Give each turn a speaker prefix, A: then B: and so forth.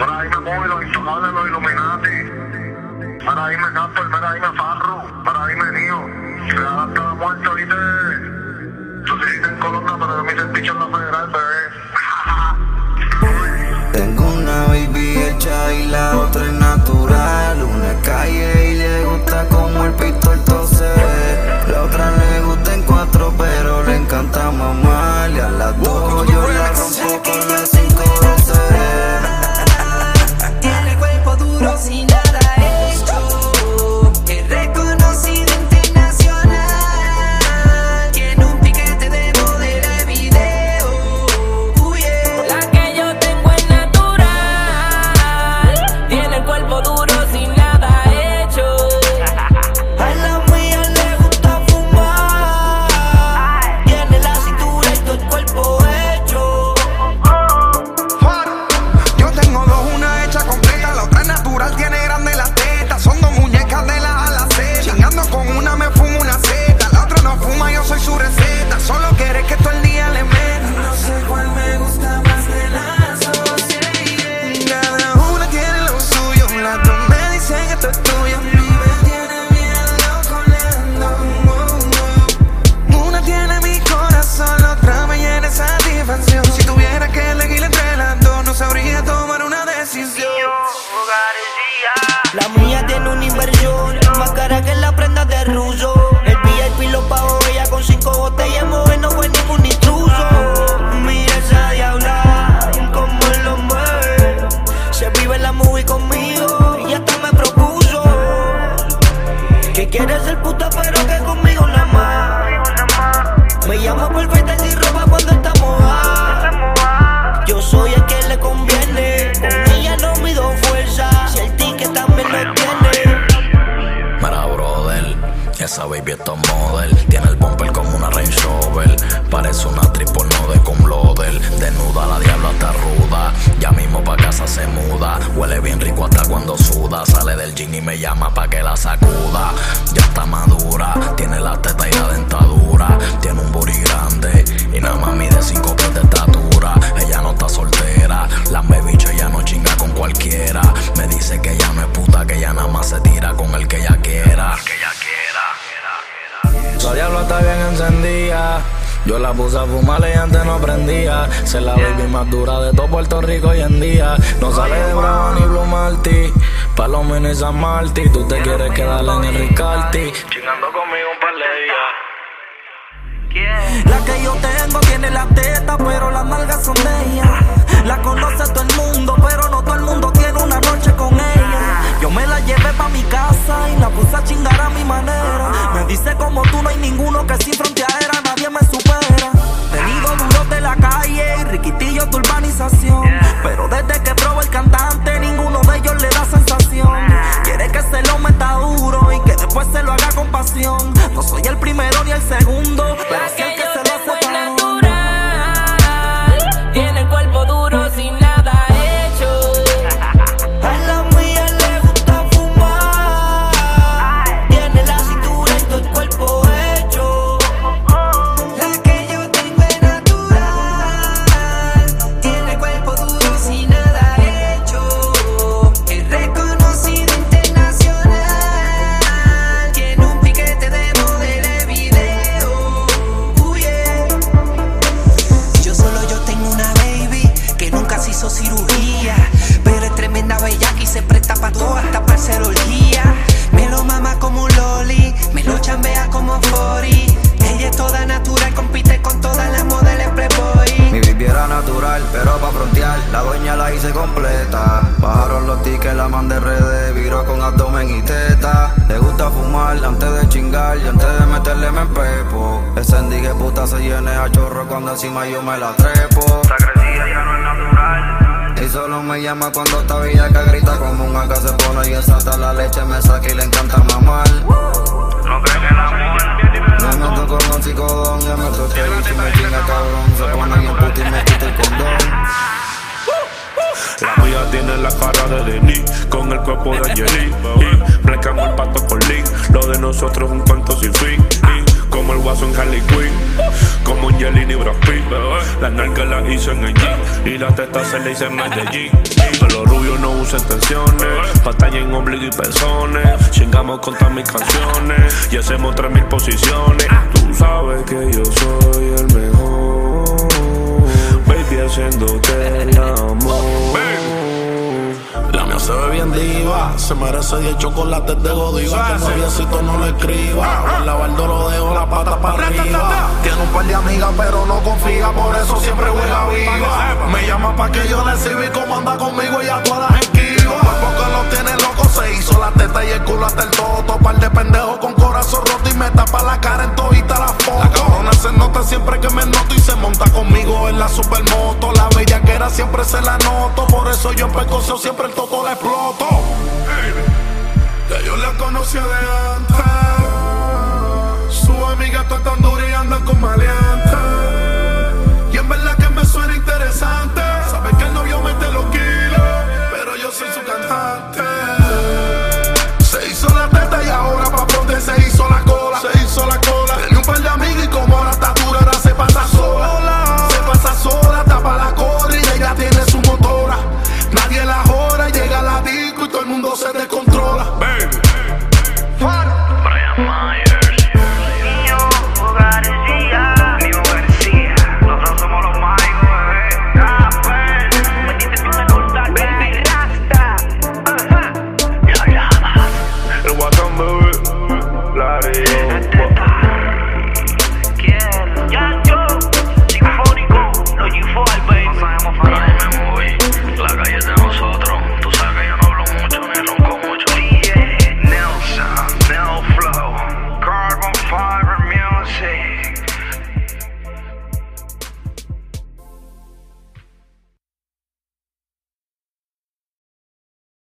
A: Me voy, los intocables, los Illuminati. Me Casper, por ahí me Nio. Real hasta la muerte, ¿viste? Tú seguiste en Colombia, pero yo me hice el bicho en la federal, bebé.
B: La
C: mía tiene
D: una
E: top model. Tiene el bumper como una Range Rover. Parece una triple de con loader. Desnuda, la diabla está ruda. Ya mismo pa' casa se muda. Huele bien rico hasta cuando suda. Sale del gym y me llama pa' que la sacuda. Ya está madura, tiene la teta y la dentadura. Tiene La diabla está bien encendida. Yo la puse a fumar y antes no prendía. Se la baby más dura de todo Puerto Rico hoy en día. No sale de Bravo ni Blue Marty. Palomino y San Marty. Tú te quieres quedar en el Ricarty. Chingando conmigo un par de días.
C: La que yo tengo tiene la teta, pero las nalgas son de ella. La conoce todo el mundo, pero no todo el mundo tiene una noche con ella. Yo me la llevé pa' mi casa y la puse a chingar a mi manera. Dice como tú no hay ninguno que sin frontera nadie me supera.
B: Ese endigue puta se llene a chorro cuando encima yo me la trepo.
A: La crecida ya no es natural.
B: Y solo me llama cuando está que grita como un acá se pone y ensata la leche, me saca y le encanta mamar.
A: No creen en el amor.
B: Me meto con psicodón, ya me toqué y si me chinga cabrón, se pone bien puto y me quita el condón.
F: La mía tiene la cara de Denis con el cuerpo de Angelique. Y Blanqueamos el pato con Link. Lo de nosotros la testa se le en Medellín. A los rubios sus intenciones. Batalla en ombligo y pezones. Chingamos con todas mis canciones y hacemos tres mil posiciones. Tú sabes que yo soy el mejor. Baby, haciéndote el amor.
G: Bien diva, se merece 10 chocolates de godiva. Que el noviecito no lo escriba. O el lavardo lo dejo la pata para arriba. Tiene un par de amigas, pero no confía, por eso siempre juega viva. Me llama pa' que yo le sirva y como anda conmigo y a todas las esquiva. Porque lo tiene loco, se hizo la teta y el culo hasta el toto. Par de pendejos con corazón roto y me tapa la cara en todita la foto. La cabrona se nota siempre que me noto y se monta conmigo en la supermoto. La era siempre se la noto, por eso yo en percusión siempre el toto la exploto. Ya yo la conocía de antes. Su amiga está tan dura y anda con maleante.